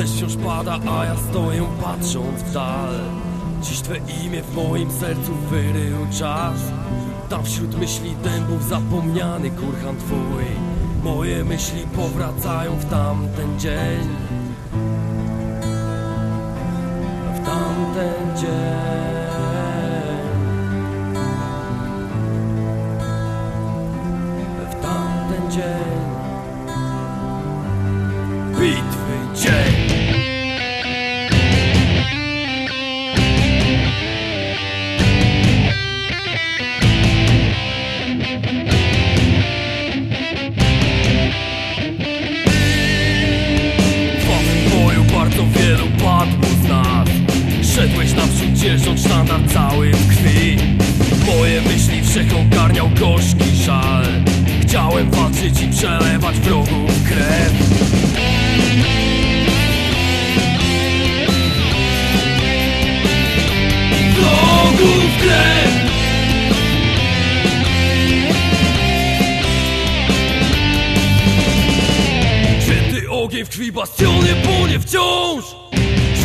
Deszcz wciąż pada, a ja stoję patrząc w dal. Dziś Twe imię w moim sercu wyrył czas. Tam wśród myśli dębów zapomniany kurhan Twój. Moje myśli powracają w tamten dzień. W tamten dzień. W tamten dzień. Bitwy z nas Szedłeś naprzód dzierżąc sztandar cały w krwi. Moje myśli wszechogarniał gorzki żal. Chciałem walczyć i przelewać wrogów krew. Wrogów krew. Ogień w krwi bastionie płonie wciąż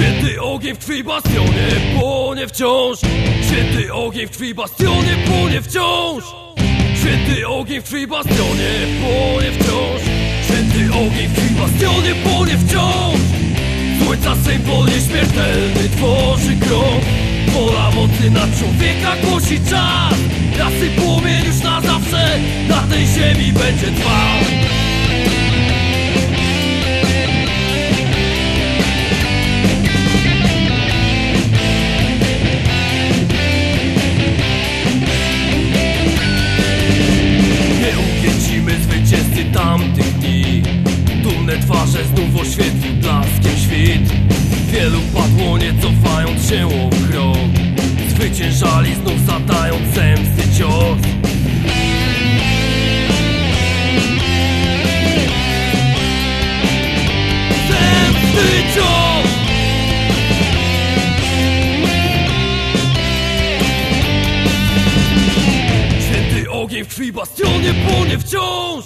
Święty ogień w krwi bastionie płonie wciąż. Święty ogień w krwi bastionie płonie wciąż. Święty ogień w krwi bastionie płonie wciąż. Święty ogień w krwi bastionie płonie wciąż. Słońca symbol nieśmiertelny tworzy krąg. Wola mocy na człowieka głosi czas. Rasy płomień już na zawsze na tej ziemi będzie trwał się krok Zwyciężali znów zadając zemsty cios. Zemsty cios! Święty ogień w krwi bastionie płonie wciąż.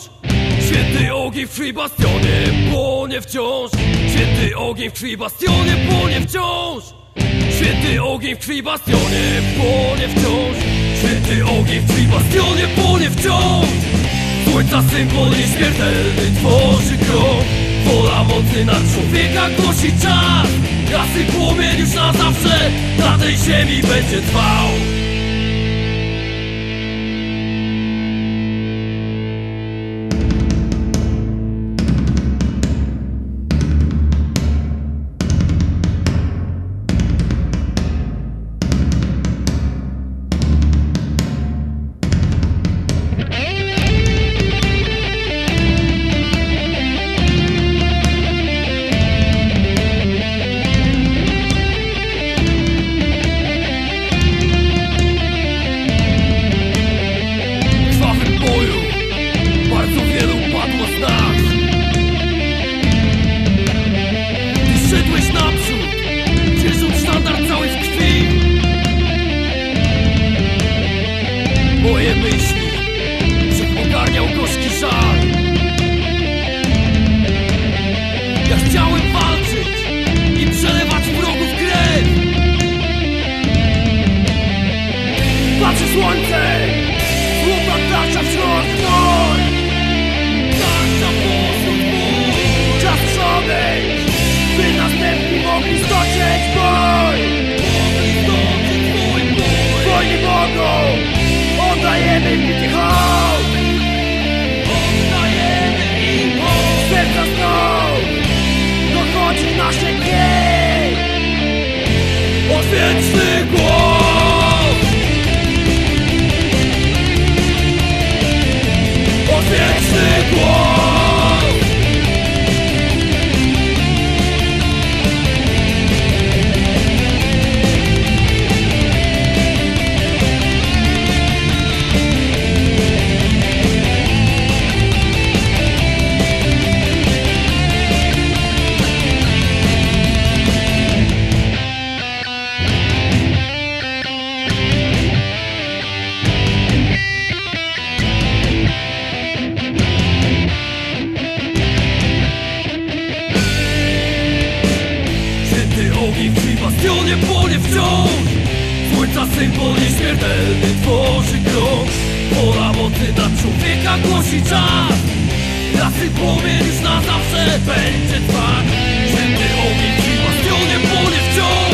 Święty ogień w krwi bastionie płonie wciąż. Święty ogień w krwi bastionie płonie wciąż Święty ogień w krwi bastionie płonie wciąż. Święty ogień w krwi bastionie płonie wciąż. Słońca symbol nieśmiertelny tworzy krok Wola mocy na człowieka głosi czas. Rasy płomień już na zawsze na tej ziemi będzie trwał 的罪。nie wciąż symbol nieśmiertelny tworzy krąg. Pola mocy dla człowieka głosi czas. Jasny płomień już na zawsze będzie trwać. Święty ogień i bastionie płonie wciąż